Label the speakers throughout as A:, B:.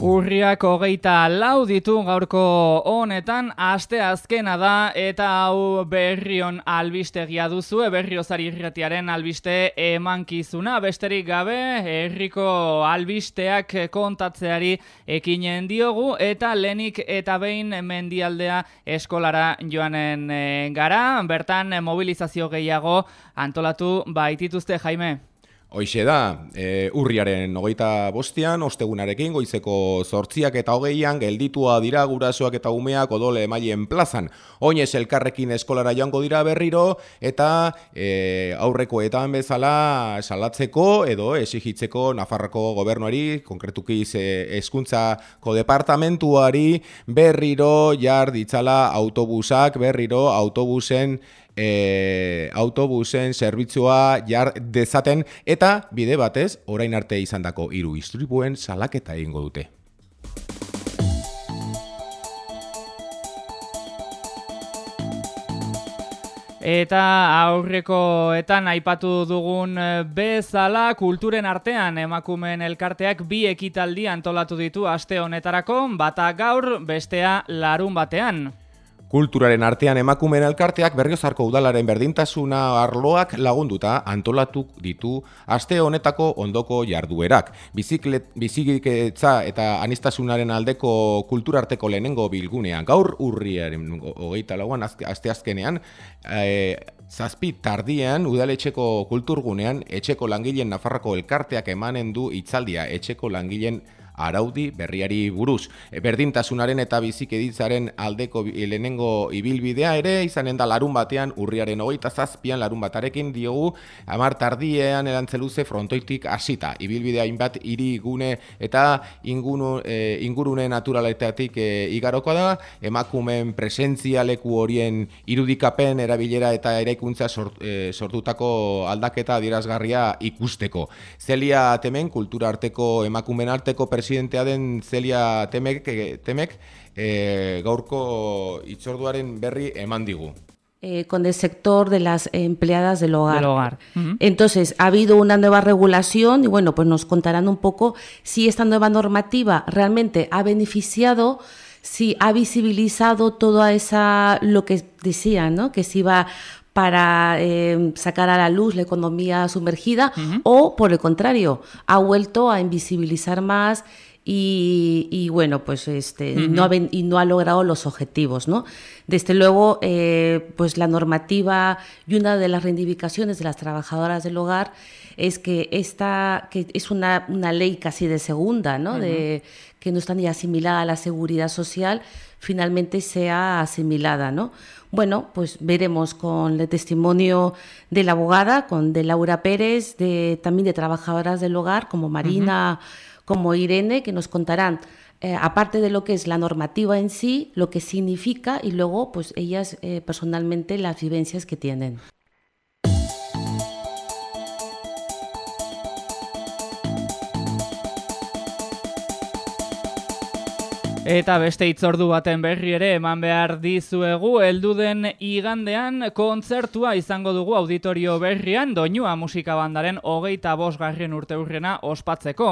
A: Urriak hogeita lau ditu gaurko honetan, aste azkena da eta hau berrion albistegia duzu, berriozari irretiaren albiste emankizuna, besterik gabe, herriko albisteak kontatzeari ekinen diogu, eta lenik eta behin mendialdea eskolara joanen eh, gara, bertan mobilizazio gehiago antolatu baitituzte jaime.
B: Hoixe da, e, urriaren hogeita bostian, ostegunarekin, goizeko zortziak eta hogeian, gelditua dira gurasoak eta umeak odole emailen plazan. Oinez elkarrekin eskolara joango dira berriro, eta e, aurrekoetan bezala salatzeko edo esigitzeko Nafarroko gobernuari, konkretuki eskuntzako departamentuari, berriro jar ditzala autobusak, berriro autobusen e, autobusen zerbitzua jar dezaten eta bide batez orain arte izandako hiru istripuen salaketa egingo dute.
A: Eta aurrekoetan aipatu dugun e, bezala kulturen artean emakumeen elkarteak bi ekitaldi antolatu ditu aste honetarako, bata gaur bestea larun batean.
B: Kulturaren artean emakumeen elkarteak berriozarko udalaren berdintasuna arloak lagunduta antolatu ditu aste honetako ondoko jarduerak. Bizikletza eta anistasunaren aldeko kulturarteko lehenengo bilgunean gaur urriaren hogeita lauan aste azkenean e, zazpi tardian udaletxeko kulturgunean etxeko langileen Nafarroko elkarteak emanen du itzaldia etxeko langileen araudi berriari buruz. E, berdintasunaren eta bizikeditzaren aldeko lehenengo ibilbidea ere, izanen da larun batean urriaren hogeita zazpian larun batarekin diogu, amar tardiean erantzeluze frontoitik hasita. Ibilbidea inbat hiri gune eta ingunu, e, ingurune naturaletatik e, igaroko da, emakumen presentzia leku horien irudikapen erabilera eta eraikuntza sort, e, sortutako aldaketa adierazgarria ikusteko. Zelia temen, kultura arteko emakumen arteko presidentea den Celia Temek, Temek e, gaurko itzorduaren berri eman digu.
C: Eh, con el sector de las empleadas del hogar. Del hogar. Entonces, ha habido una nueva regulación y bueno, pues nos contarán un poco si esta nueva normativa realmente ha beneficiado, si ha visibilizado toda esa, lo que decía, ¿no? Que se iba para eh, sacar a la luz la economía sumergida o por el contrario, ha vuelto a invisibilizar más y, bueno, pues este, no ha, y no ha logrado los objetivos, ¿no? Desde luego, eh, pues la normativa y una de las reivindicaciones de las trabajadoras del hogar es que esta, que es una, una ley casi de segunda, ¿no? De que no está ni asimilada a la seguridad social, finalmente sea asimilada, ¿no? Bueno, pues veremos con el testimonio de la abogada, con de Laura Pérez, de, también de trabajadoras del hogar, como Marina, como Irene, que nos contarán eh, aparte de lo que es la normativa en sí, lo que significa y luego, pues ellas eh, personalmente las vivencias que tienen.
A: Eta beste itzordu baten berri ere eman behar dizuegu, elduden igandean kontzertua izango dugu auditorio berrian, doinua musika bandaren hogeita bosgarren urte urrena ospatzeko.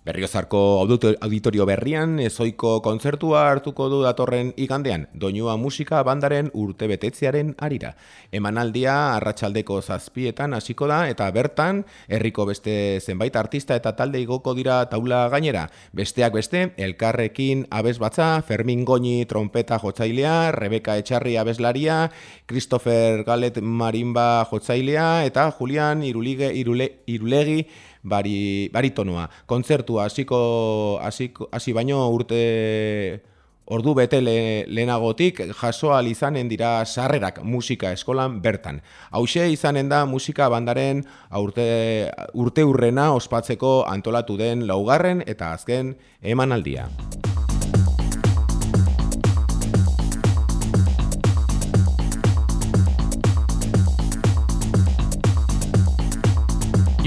B: Berriozarko auditorio berrian ezoiko kontzertua hartuko du datorren igandean, doinua musika bandaren urte betetzearen arira. Emanaldia arratsaldeko zazpietan hasiko da eta bertan herriko beste zenbait artista eta talde igoko dira taula gainera. Besteak beste, elkarrekin abez batza, Fermin Goñi trompeta jotzailea, Rebeka Etxarri abeslaria, Christopher Galet marimba jotzailea eta Julian Irulige, Irule, Irulegi bari, baritonua. Kontzertua hasiko hasi baino urte ordu bete le, lehenagotik jasoal izanen dira sarrerak musika eskolan bertan. Hauxe izanen da musika bandaren urte, urte urrena ospatzeko antolatu den laugarren eta azken emanaldia.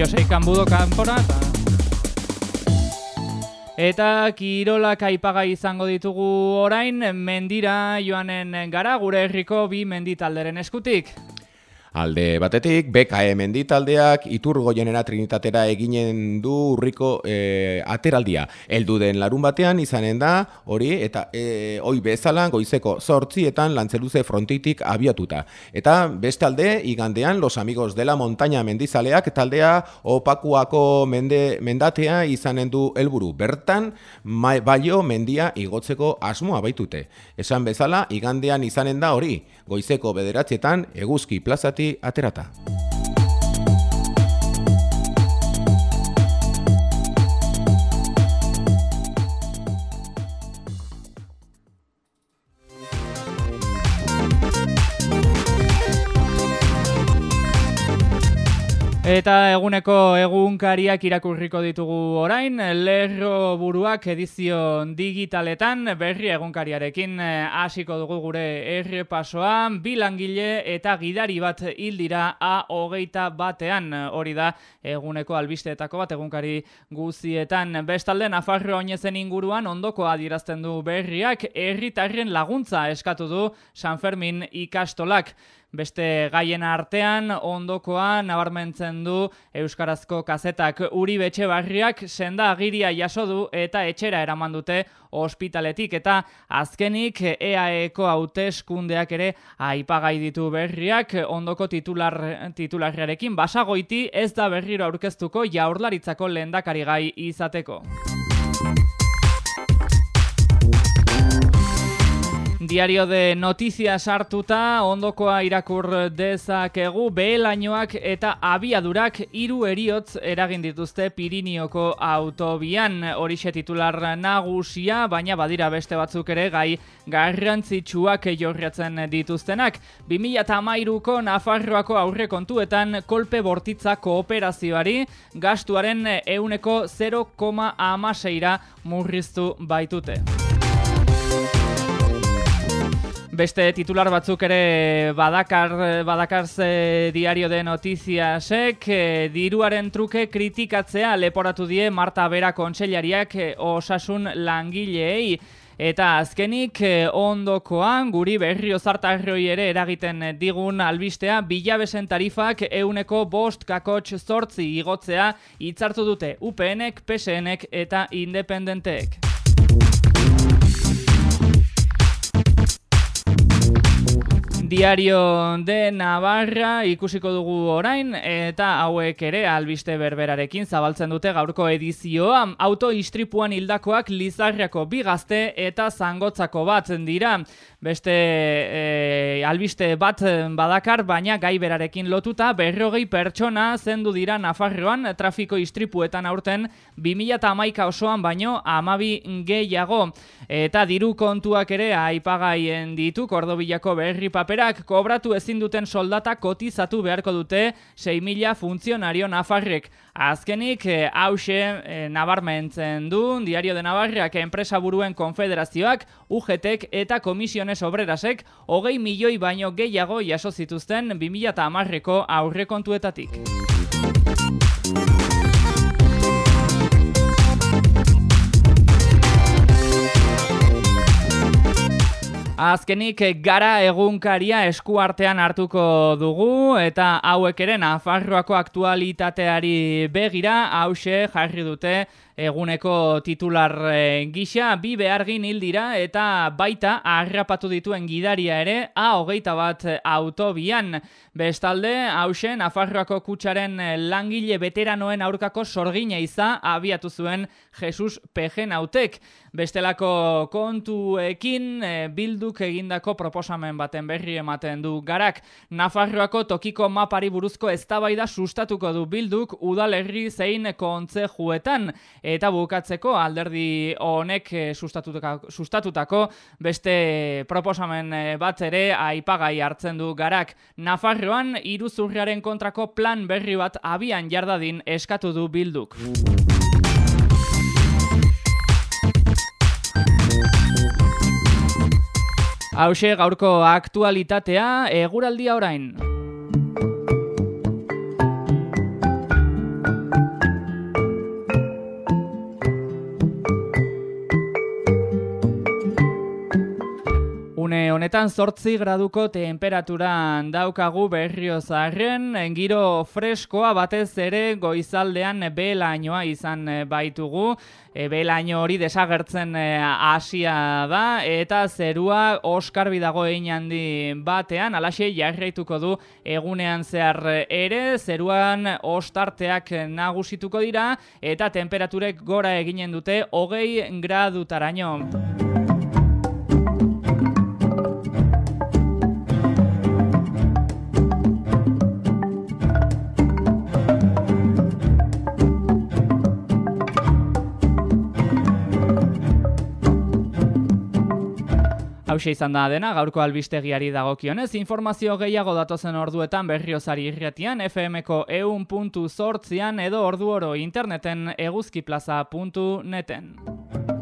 A: Josei Kanbudo kanpora eta... Eta kirolak aipaga izango ditugu orain, mendira joanen gara gure herriko bi menditalderen eskutik.
B: Alde batetik, BKE menditaldeak iturgo jenera trinitatera eginen du urriko e, ateraldia. Eldu den larun batean izanen da, hori, eta e, oi bezala goizeko sortzietan lantzeluze frontitik abiatuta. Eta beste alde, igandean, los amigos de la montaña mendizaleak taldea opakuako mende, mendatea izanen du helburu Bertan, baio mendia igotzeko asmoa baitute. Esan bezala, igandean izanen da hori, goizeko bederatzietan eguzki Aterata.
A: Eta eguneko egunkariak irakurriko ditugu orain, lerro buruak edizio digitaletan berri egunkariarekin eh, hasiko dugu gure errepasoa, bilangile eta gidari bat hildira a hogeita batean, hori da eguneko albisteetako bat egunkari guzietan. Bestalde, Nafarro oinezen inguruan ondoko adierazten du berriak, herritarren laguntza eskatu du San Fermin ikastolak. Beste gaien artean ondokoa nabarmentzen du Euskarazko kazetak. Uri betxe barriak senda agiria jaso du eta etxera eraman dute ospitaletik. Eta azkenik EAEko hauteskundeak ere aipagai ditu berriak. Ondoko titular, titularriarekin basagoiti ez da berriro aurkeztuko jaurlaritzako lehendakari gai izateko. Diario de Noticias hartuta ondokoa irakur dezakegu behelainoak eta abiadurak hiru eriotz eragin dituzte Pirinioko autobian horixe titular nagusia, baina badira beste batzuk ere gai garrantzitsuak jorratzen dituztenak. 2013ko Nafarroako aurre kontuetan kolpe bortitza kooperazioari gastuaren euneko 0,6ra murriztu baitute. Beste titular batzuk ere badakar, badakar diario de notiziasek, e, diruaren truke kritikatzea leporatu die Marta Bera kontseilariak e, osasun langileei. Eta azkenik e, ondokoan guri berrio zartarroi ere eragiten digun albistea bilabesen tarifak euneko bost kakotx zortzi igotzea hitzartu dute UPNek, PSNek eta independenteek. Diario de Navarra ikusiko dugu orain eta hauek ere albiste berberarekin zabaltzen dute gaurko edizioa. Auto istripuan hildakoak Lizarriako bi gazte eta zangotzako bat dira. Beste e, albiste bat badakar, baina gai berarekin lotuta berrogei pertsona zendu dira Nafarroan trafiko istripuetan aurten 2008 osoan baino amabi gehiago. Eta diru kontuak ere aipagaien ditu Kordobillako berri paperak kobratu ezin duten soldata kotizatu beharko dute 6.000 funtzionario nafarrek. Azkenik, hause e, nabarmentzen du, Diario de Navarriak enpresa buruen konfederazioak, UGTek eta Komisiones Obrerasek hogei milioi baino gehiago jaso zituzten 2008ko aurrekontuetatik. Azkenik gara egunkaria eskuartean hartuko dugu eta hauek ere Nafarroako aktualitateari begira hause jarri dute eguneko titular e, gisa, bi behargin hildira eta baita harrapatu dituen gidaria ere a hogeita bat autobian. Bestalde, hausen, Afarroako kutsaren langile veteranoen aurkako sorgina iza abiatu zuen Jesus Pejen autek. Bestelako kontuekin bilduk egindako proposamen baten berri ematen du garak. Nafarroako tokiko mapari buruzko eztabaida sustatuko du bilduk udalerri zein kontze juetan eta bukatzeko alderdi honek eh, sustatutako beste proposamen eh, bat ere aipagai hartzen du garak. Nafarroan iruzurriaren kontrako plan berri bat abian jardadin eskatu du bilduk. Hauxe gaurko aktualitatea eguraldia orain. Honetan zortzi graduko temperaturan daukagu berriozarren, giro freskoa batez ere goizaldean belainoa izan baitugu, e, belaino hori desagertzen hasia da, eta zerua oskarbi dago handi batean, alaxe jarraituko du egunean zehar ere, zeruan ostarteak nagusituko dira, eta temperaturek gora eginen dute hogei gradutaraino. Hauxe izan da dena, gaurko albistegiari dagokionez, informazio gehiago datozen orduetan berriozari irretian, FMko eun.zortzian edo ordu oro interneten eguzkiplaza.neten.